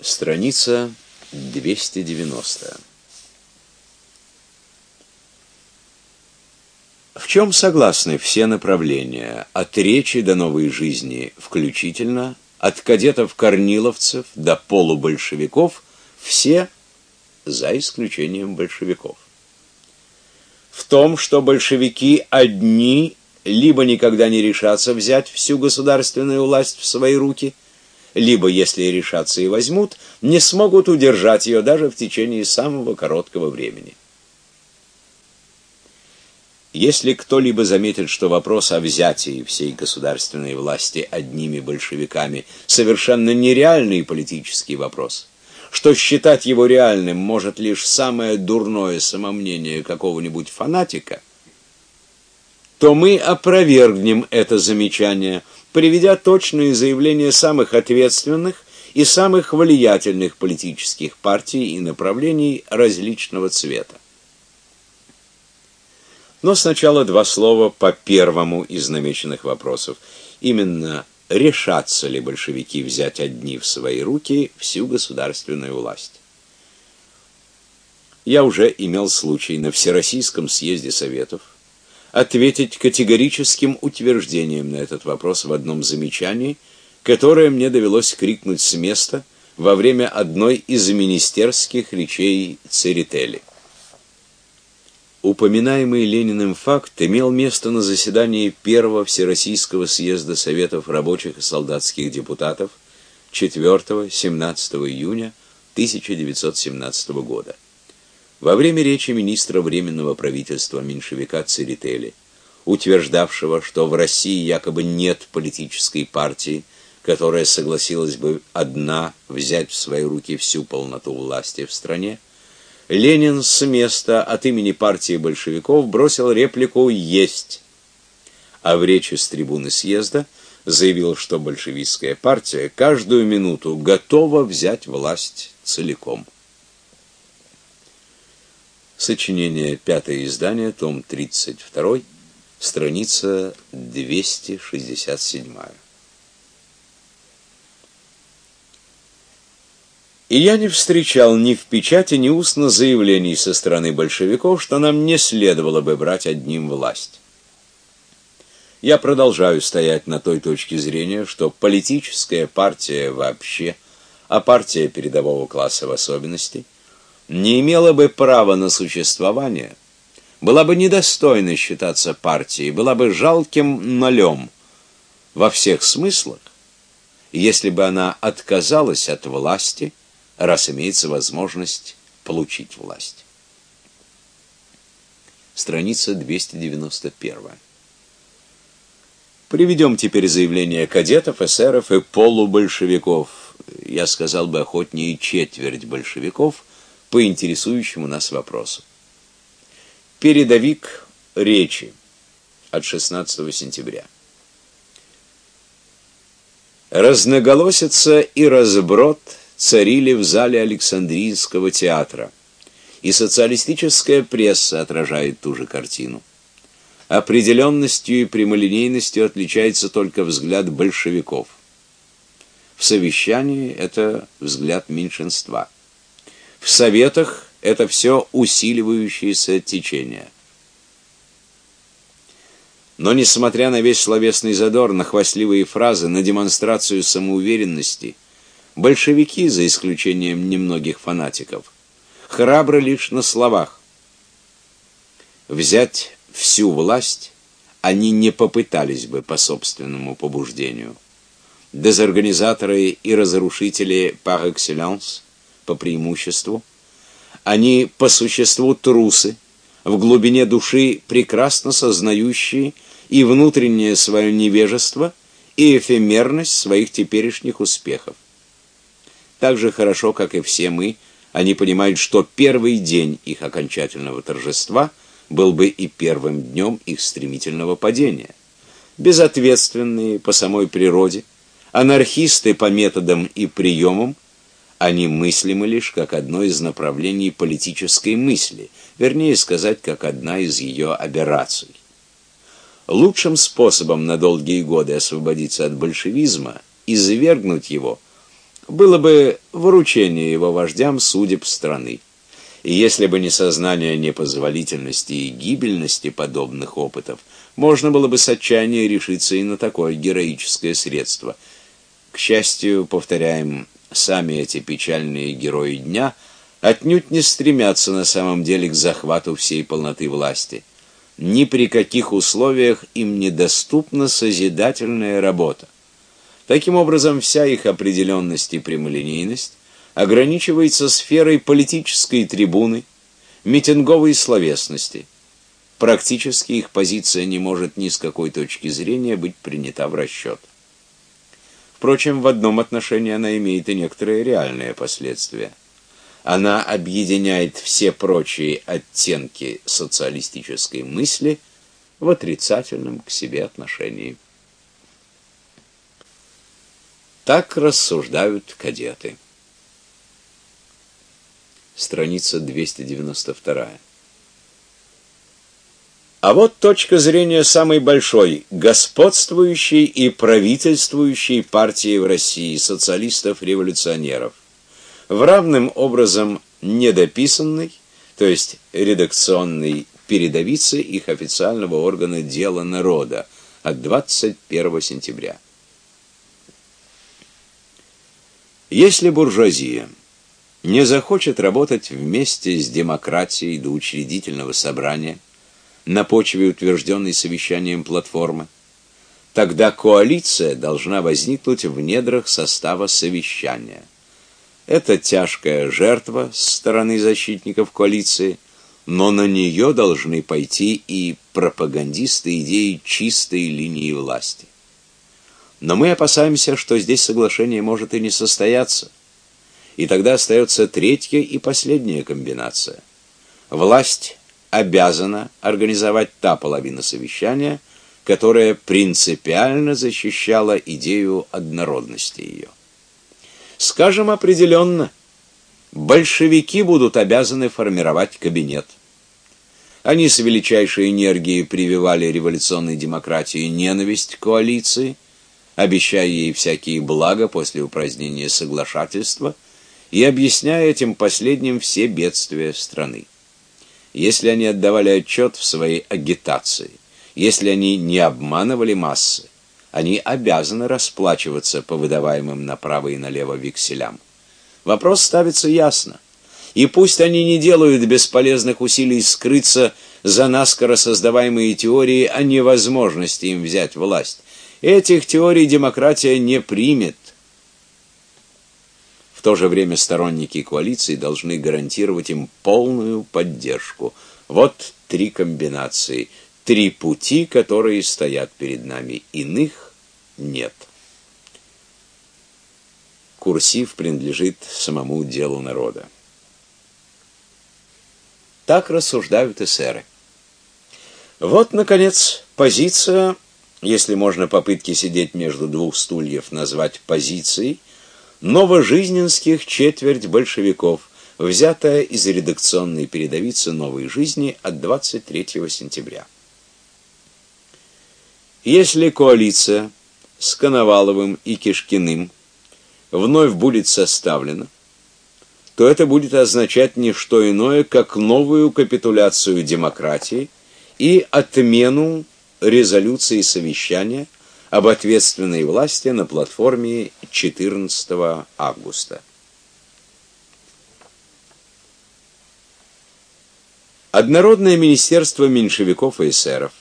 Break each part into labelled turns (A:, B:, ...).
A: Страница 290. В чем согласны все направления, от речи до новой жизни включительно, от кадетов-корниловцев до полубольшевиков, все за исключением большевиков. В том, что большевики одни либо никогда не решатся взять всю государственную власть в свои руки, либо, если решатся и возьмут, не смогут удержать ее даже в течение самого короткого времени. Если кто-либо заметит, что вопрос о взятии всей государственной власти одними большевиками совершенно нереальный политический вопрос, что считать его реальным может лишь самое дурное самомнение какого-нибудь фанатика, то мы опровергнем это замечание, приведя точные заявления самых ответственных и самых влиятельных политических партий и направлений различного цвета. Но сначала два слова по первому из намеченных вопросов. Именно решатся ли большевики взять одни в свои руки всю государственную власть. Я уже имел случай на Всероссийском съезде Советов ответить категорическим утверждением на этот вопрос в одном замечании, которое мне довелось крикнуть с места во время одной из министерских речей Церетели. Упоминаемый Лениным факт имел место на заседании первого Всероссийского съезда Советов рабочих и солдатских депутатов 4-17 июня 1917 года. Во время речи министра временного правительства меньшевика Церетели, утверждавшего, что в России якобы нет политической партии, которая согласилась бы одна взять в свои руки всю полноту власти в стране, Ленин с места от имени партии большевиков бросил реплику «Есть!», а в речи с трибуны съезда заявил, что большевистская партия каждую минуту готова взять власть целиком. Сочинение, пятое издание, том 32, страница 267. И я не встречал ни в печати, ни устно заявлений со стороны большевиков, что нам не следовало бы брать одним власть. Я продолжаю стоять на той точке зрения, что политическая партия вообще, а партия передового класса в особенности, не имела бы права на существование, была бы недостойна считаться партией, была бы жалким нолем во всех смыслах, если бы она отказалась от власти раз имеется возможность получить власть. Страница 291. Приведем теперь заявления кадетов, эсеров и полубольшевиков. Я сказал бы охотнее четверть большевиков по интересующему нас вопросу. Передовик речи от 16 сентября. Разноголосица и разброд – царили в зале Александрийского театра. И социалистическая пресса отражает ту же картину. Определенностью и прямолинейностью отличается только взгляд большевиков. В совещании это взгляд меньшинства. В советах это все усиливающееся течение. Но несмотря на весь словесный задор, на хвастливые фразы, на демонстрацию самоуверенности – Большевики, за исключением немногих фанатиков, храбры лишь на словах. Взять всю власть они не попытались бы по собственному побуждению. Дезорганизаторы и разрушители par excellence, по преимуществу, они по существу трусы, в глубине души прекрасно сознающие и внутреннее свое невежество, и эфемерность своих теперешних успехов. Так же хорошо, как и все мы, они понимают, что первый день их окончательного торжества был бы и первым днем их стремительного падения. Безответственные по самой природе, анархисты по методам и приемам, они мыслимы лишь как одно из направлений политической мысли, вернее сказать, как одна из ее аберраций. Лучшим способом на долгие годы освободиться от большевизма и завергнуть его – было бы выручение его вождям судеб страны. И если бы не сознание непозволительности и гибельности подобных опытов, можно было бы с отчаянием решиться и на такое героическое средство. К счастью, повторяем, сами эти печальные герои дня отнюдь не стремятся на самом деле к захвату всей полноты власти. Ни при каких условиях им недоступна созидательная работа. Таким образом, вся их определенность и прямолинейность ограничивается сферой политической трибуны, митинговой словесности. Практически их позиция не может ни с какой точки зрения быть принята в расчет. Впрочем, в одном отношении она имеет и некоторые реальные последствия. Она объединяет все прочие оттенки социалистической мысли в отрицательном к себе отношении. Так рассуждают кадеты. Страница 292. А вот точка зрения самой большой, господствующей и правительствующей партии в России, социалистов-революционеров. В равным образом недописанной, то есть редакционной передовице их официального органа «Дело народа» от 21 сентября. Если буржуазия не захочет работать вместе с демократией до учредительного собрания на почве утвержденной совещанием платформы, тогда коалиция должна возникнуть в недрах состава совещания. Это тяжкая жертва с стороны защитников коалиции, но на нее должны пойти и пропагандисты идеи чистой линии власти. Но мы опасаемся, что здесь соглашение может и не состояться. И тогда остается третья и последняя комбинация. Власть обязана организовать та половина совещания, которая принципиально защищала идею однородности ее. Скажем определенно, большевики будут обязаны формировать кабинет. Они с величайшей энергией прививали революционной демократии ненависть к коалиции – обещая ей всякие блага после упразднения соглашательства и объясняя этим последним все бедствия страны. Если они отдавали отчет в своей агитации, если они не обманывали массы, они обязаны расплачиваться по выдаваемым направо и налево векселям. Вопрос ставится ясно. И пусть они не делают бесполезных усилий скрыться за наскоро создаваемые теории о невозможности им взять власть, Этих теорий демократия не примет. В то же время сторонники коалиции должны гарантировать им полную поддержку. Вот три комбинации, три пути, которые стоят перед нами. Иных нет. Курсив принадлежит самому делу народа. Так рассуждают эсеры. Вот, наконец, позиция если можно попытки сидеть между двух стульев назвать позицией, новожизненских четверть большевиков, взятая из редакционной передовицы «Новой жизни» от 23 сентября. Если коалиция с Коноваловым и Кишкиным вновь будет составлена, то это будет означать не что иное, как новую капитуляцию демократии и отмену резолюции совещания об ответственной власти на платформе 14 августа. Однородное министерство меньшевиков и эсеров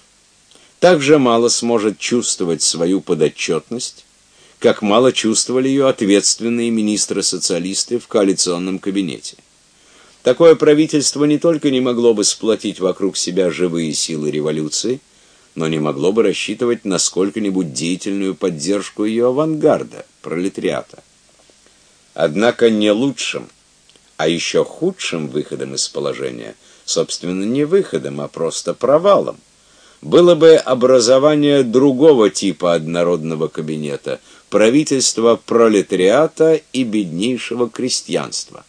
A: также мало сможет чувствовать свою подотчетность, как мало чувствовали ее ответственные министры-социалисты в коалиционном кабинете. Такое правительство не только не могло бы сплотить вокруг себя живые силы революции, но не могло бы рассчитывать на сколько-нибудь деятельную поддержку ее авангарда, пролетариата. Однако не лучшим, а еще худшим выходом из положения, собственно, не выходом, а просто провалом, было бы образование другого типа однородного кабинета, правительства пролетариата и беднейшего крестьянства.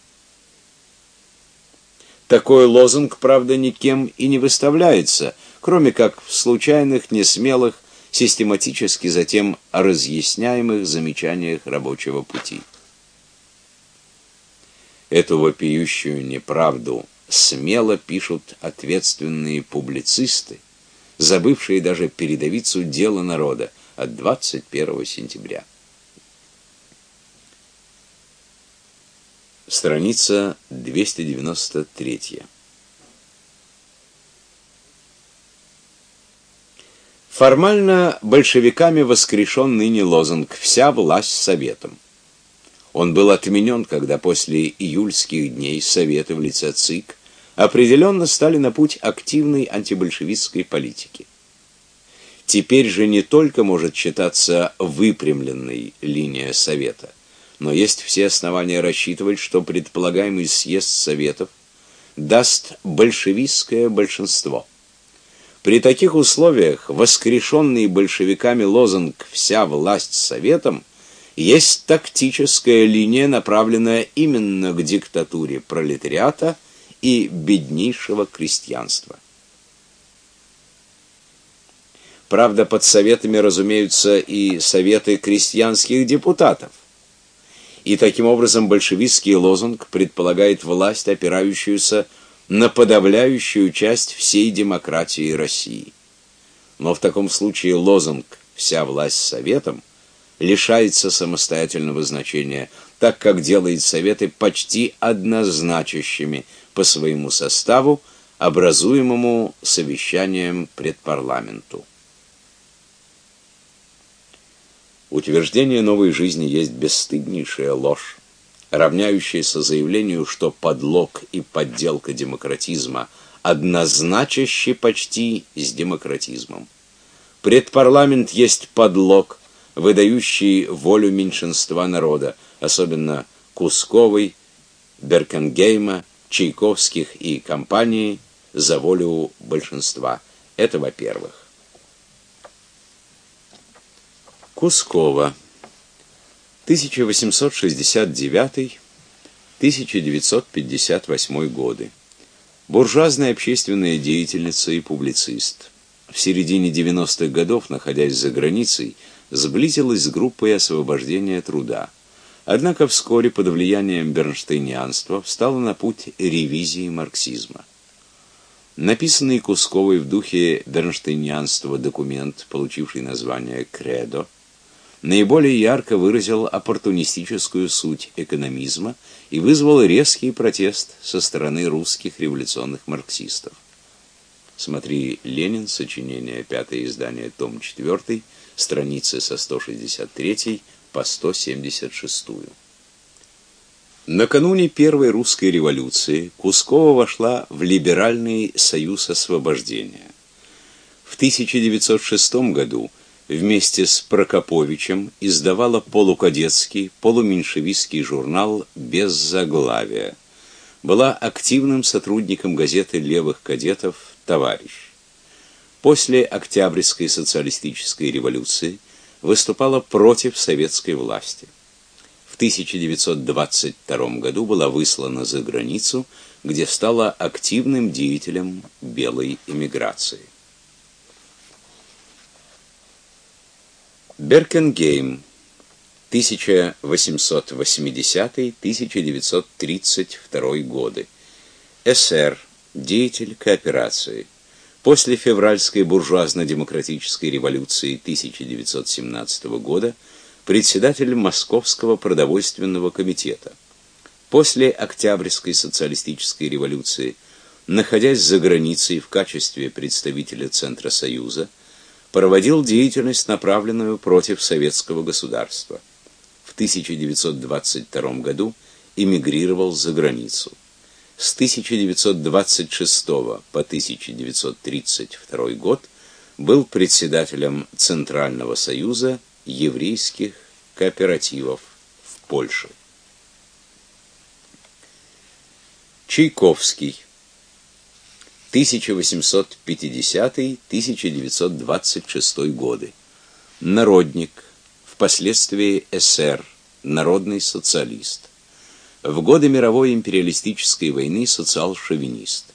A: Такой лозунг, правда, никем и не выставляется – кроме как в случайных, несмелых, систематически затем разъясняемых замечаниях рабочего пути. Эту вопиющую неправду смело пишут ответственные публицисты, забывшие даже передовицу «Дело народа» от 21 сентября. Страница 293. Формально большевиками воскрешен ныне лозунг «Вся власть советом». Он был отменен, когда после июльских дней Советы в лице ЦИК определенно стали на путь активной антибольшевистской политики. Теперь же не только может считаться выпрямленной линия Совета, но есть все основания рассчитывать, что предполагаемый съезд Советов даст большевистское большинство. При таких условиях воскрешенный большевиками лозунг «Вся власть Советом» есть тактическая линия, направленная именно к диктатуре пролетариата и беднейшего крестьянства. Правда, под советами разумеются и советы крестьянских депутатов. И таким образом большевистский лозунг предполагает власть, опирающуюся на подавляющую часть всей демократии России. Но в таком случае лозунг «вся власть советом» лишается самостоятельного значения, так как делает советы почти однозначащими по своему составу, образуемому совещанием предпарламенту. Утверждение новой жизни есть бесстыднейшая ложь, равняющаяся заявлению, что подлог и подделка демократизма однозначащи почти с демократизмом. Предпарламент есть подлог, выдающий волю меньшинства народа, особенно Кусковой, Беркенгейма, Чайковских и компании за волю большинства. Это во-первых. Кускова 1869-1958 годы. Буржуазная общественная деятельница и публицист. В середине 90-х годов, находясь за границей, сблизилась с группой освобождения труда. Однако вскоре под влиянием бернштейнианства встала на путь ревизии марксизма. Написанный Кусковой в духе бернштейнианства документ, получивший название «Кредо», наиболее ярко выразил оппортунистическую суть экономизма и вызвал резкий протест со стороны русских революционных марксистов. Смотри Ленин, сочинение, пятое издание, том 4, страницы со 163 по 176. Накануне Первой русской революции Кускова вошла в Либеральный союз освобождения. В 1906 году вместе с Прокоповичем издавала полукадетский, полуменьшевистский журнал «Без заглавия». Была активным сотрудником газеты левых кадетов «Товарищ». После Октябрьской социалистической революции выступала против советской власти. В 1922 году была выслана за границу, где стала активным деятелем белой эмиграции. Беркенгейм 1880-1932 годы. СР. Деятель кооперации. После февральской буржуазно-демократической революции 1917 года председатель Московского продовольственного комитета. После Октябрьской социалистической революции, находясь за границей в качестве представителя Центра Союза, проводил деятельность, направленную против советского государства. В 1922 году эмигрировал за границу с 1926 по 1932 год был председателем Центрального союза еврейских кооперативов в Польше. Чайковский 1850-1926 годы. Народник, впоследствии эсер, народный социалист в годы мировой империалистической войны социал-шовинист.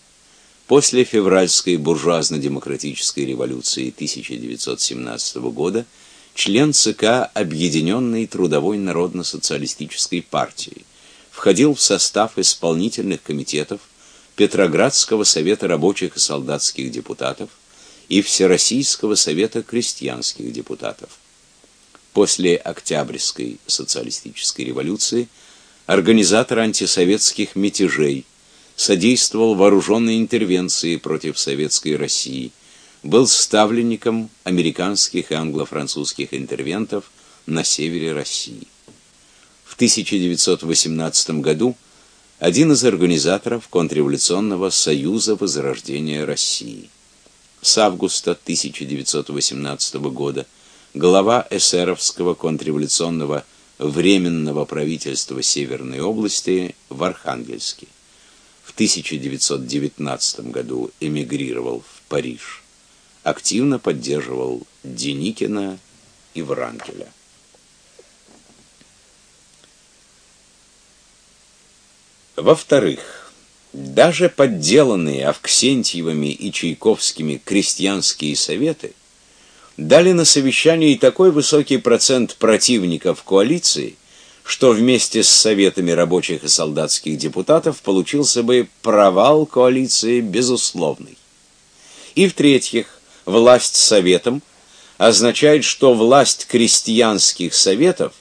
A: После февральской буржуазно-демократической революции 1917 года член ЦК Объединенной трудовой народно-социалистической партии, входил в состав исполнительных комитетов Петроградского совета рабочих и солдатских депутатов и Всероссийского совета крестьянских депутатов. После Октябрьской социалистической революции организатор антисоветских мятежей, содействовал вооруженной интервенции против советской России, был ставленником американских и англо-французских интервентов на севере России. В 1918 году один из организаторов контрреволюционного союза возрождения России. С августа 1918 года глава эсеровского контрреволюционного временного правительства Северной области в Архангельске. В 1919 году эмигрировал в Париж. Активно поддерживал Деникина и Врангеля. Во-вторых, даже подделанные Авксентьевыми и Чайковскими крестьянские советы дали на совещании такой высокий процент противников коалиции, что вместе с советами рабочих и солдатских депутатов получился бы провал коалиции безусловный. И в-третьих, власть советом означает, что власть крестьянских советов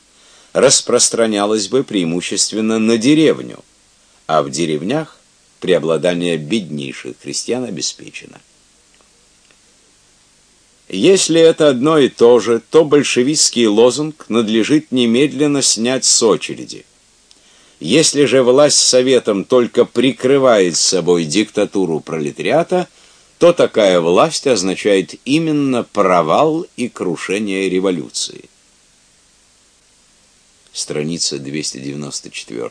A: распространялась бы преимущественно на деревню – а в деревнях преобладание беднейших крестьян обеспечено. Если это одно и то же, то большевистский лозунг надлежит немедленно снять с очереди. Если же власть советом только прикрывает собой диктатуру пролетариата, то такая власть означает именно провал и крушение революции. Страница 294.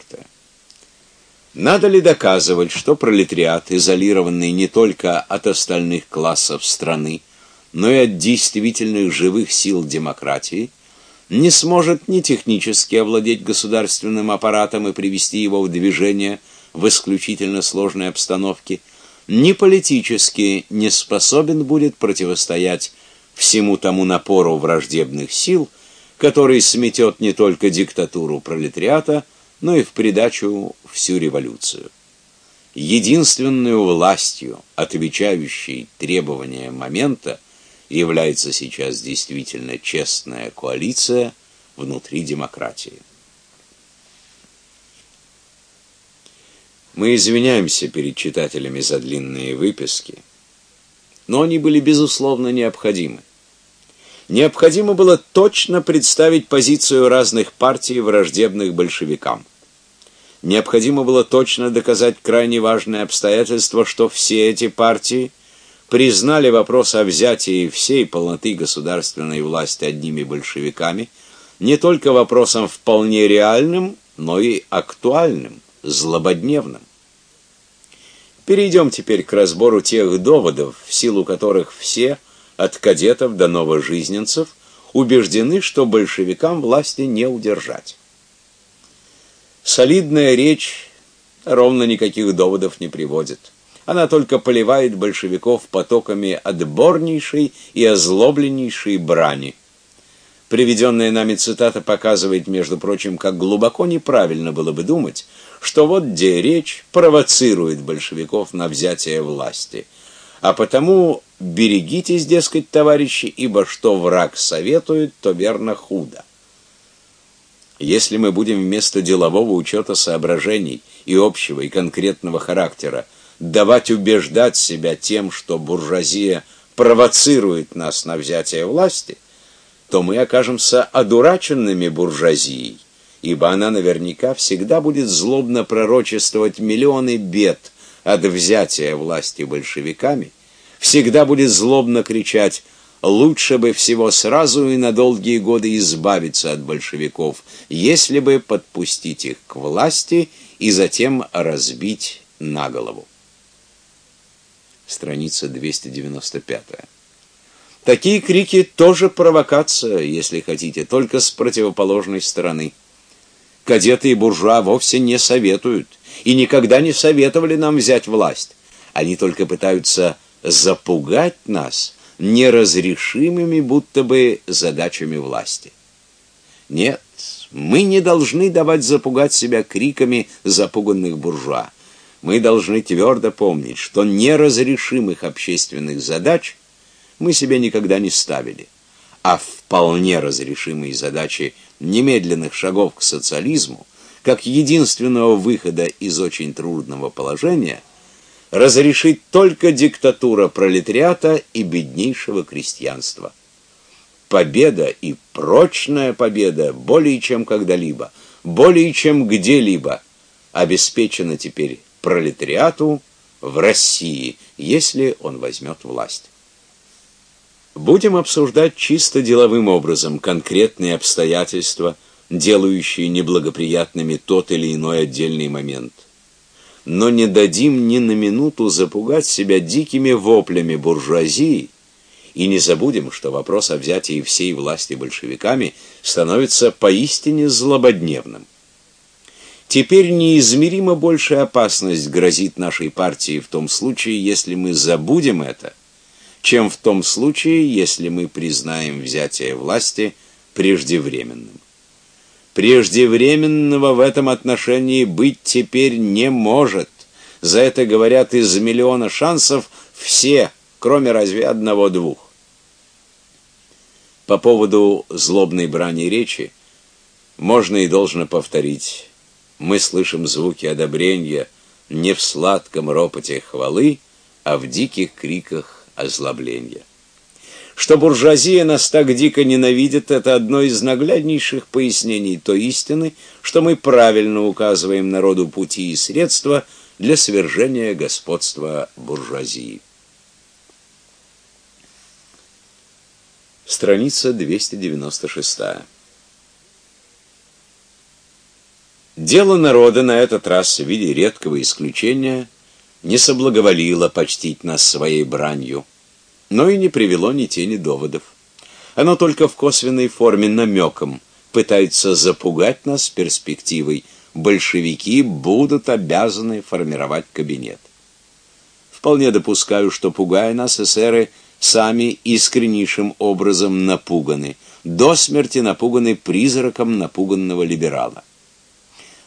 A: Надо ли доказывать, что пролетариат, изолированный не только от остальных классов страны, но и от действительных живых сил демократии, не сможет ни технически овладеть государственным аппаратом и привести его в движение в исключительно сложной обстановке, ни политически не способен будет противостоять всему тому напору враждебных сил, который сметет не только диктатуру пролетариата, но и в придачу всю революцию. Единственной властью, отвечающей требованиям момента, является сейчас действительно честная коалиция внутри демократии. Мы извиняемся перед читателями за длинные выписки, но они были безусловно необходимы. Необходимо было точно представить позицию разных партий, враждебных большевикам необходимо было точно доказать крайне важное обстоятельство, что все эти партии признали вопрос о взятии всей полноты государственной власти одними большевиками не только вопросом вполне реальным, но и актуальным, злободневным. Перейдем теперь к разбору тех доводов, в силу которых все, от кадетов до новожизненцев, убеждены, что большевикам власти не удержать. Солидная речь ровно никаких доводов не приводит. Она только поливает большевиков потоками отборнейшей и озлобленнейшей брани. Приведенная нами цитата показывает, между прочим, как глубоко неправильно было бы думать, что вот где речь провоцирует большевиков на взятие власти. А потому берегитесь, дескать, товарищи, ибо что враг советует, то верно худо. Если мы будем вместо делового учета соображений и общего, и конкретного характера давать убеждать себя тем, что буржуазия провоцирует нас на взятие власти, то мы окажемся одураченными буржуазией, ибо она наверняка всегда будет злобно пророчествовать миллионы бед от взятия власти большевиками, всегда будет злобно кричать лучше бы всего сразу и на долгие годы избавиться от большевиков, если бы подпустить их к власти и затем разбить на голову. Страница 295. Такие крики тоже провокация, если хотите, только с противоположной стороны. Кадеты и буржуа вовсе не советуют и никогда не советовали нам взять власть. Они только пытаются запугать нас неразрешимыми будто бы задачами власти. Нет, Мы не должны давать запугать себя криками запуганных буржуа. Мы должны твердо помнить, что неразрешимых общественных задач мы себе никогда не ставили, а вполне разрешимые задачи немедленных шагов к социализму, как единственного выхода из очень трудного положения, разрешить только диктатура пролетариата и беднейшего крестьянства. Победа и прочная победа более чем когда-либо, более чем где-либо обеспечена теперь пролетариату в России, если он возьмет власть. Будем обсуждать чисто деловым образом конкретные обстоятельства, делающие неблагоприятными тот или иной отдельный момент. Но не дадим ни на минуту запугать себя дикими воплями буржуазии, и не забудем, что вопрос о взятии всей власти большевиками становится поистине злободневным. Теперь неизмеримо большая опасность грозит нашей партии в том случае, если мы забудем это, чем в том случае, если мы признаем взятие власти преждевременным. Преждевременного в этом отношении быть теперь не может. За это говорят из миллиона шансов все, кроме разве одного-двух. По поводу злобной брани речи можно и должно повторить мы слышим звуки одобрения не в сладком ропоте хвалы, а в диких криках озлобления. Что буржуазия нас так дико ненавидит, это одно из нагляднейших пояснений той истины, что мы правильно указываем народу пути и средства для свержения господства буржуазии. Страница 296. Дело народа на этот раз в виде редкого исключения не соблаговолило почтить нас своей бранью, но и не привело ни тени доводов. Оно только в косвенной форме намеком пытается запугать нас перспективой большевики будут обязаны формировать кабинет. Вполне допускаю, что пугая нас эсеры сами искреннейшим образом напуганы, до смерти напуганы призраком напуганного либерала.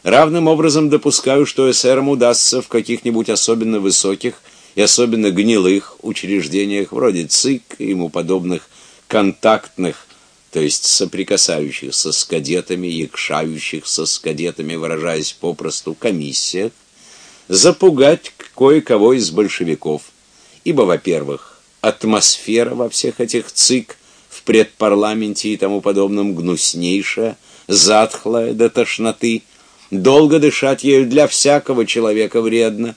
A: Равным образом допускаю, что эсерам удастся в каких-нибудь особенно высоких и особенно гнилых учреждениях вроде ЦИК и ему подобных контактных, то есть соприкасающихся с кадетами, якшающихся с кадетами, выражаясь попросту, комиссиях, запугать кое-кого из большевиков. Ибо, во-первых, атмосфера во всех этих ЦИК в предпарламенте и тому подобном гнуснейшая, затхлая до тошноты – Долго дышать ею для всякого человека вредно.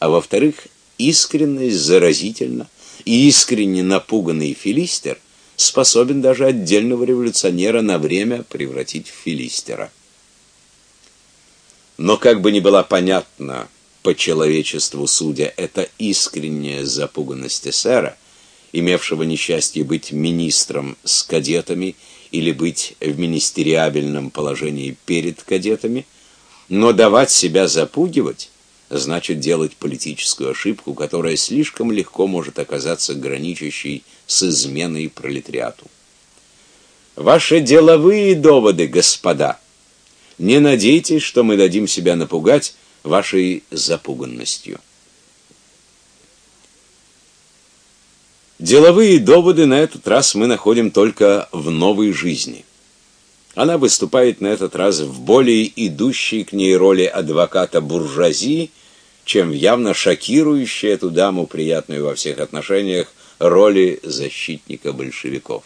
A: А во-вторых, искренность заразительна, и искренне напуганный филистер способен даже отдельного революционера на время превратить в филистера. Но как бы ни была понятна по человечеству судя эта искренняя запуганность эсера, имевшего несчастье быть министром с кадетами или быть в министериабельном положении перед кадетами, но давать себя запугивать значит делать политическую ошибку, которая слишком легко может оказаться граничащей с изменой пролетариату. Ваши деловые доводы, господа, не надейтесь, что мы дадим себя напугать вашей запуганностью. Деловые доводы на этот раз мы находим только в новой жизни. Она выступает на этот раз в более идущей к ней роли адвоката буржуазии, чем в явно шокирующей эту даму, приятную во всех отношениях, роли защитника большевиков.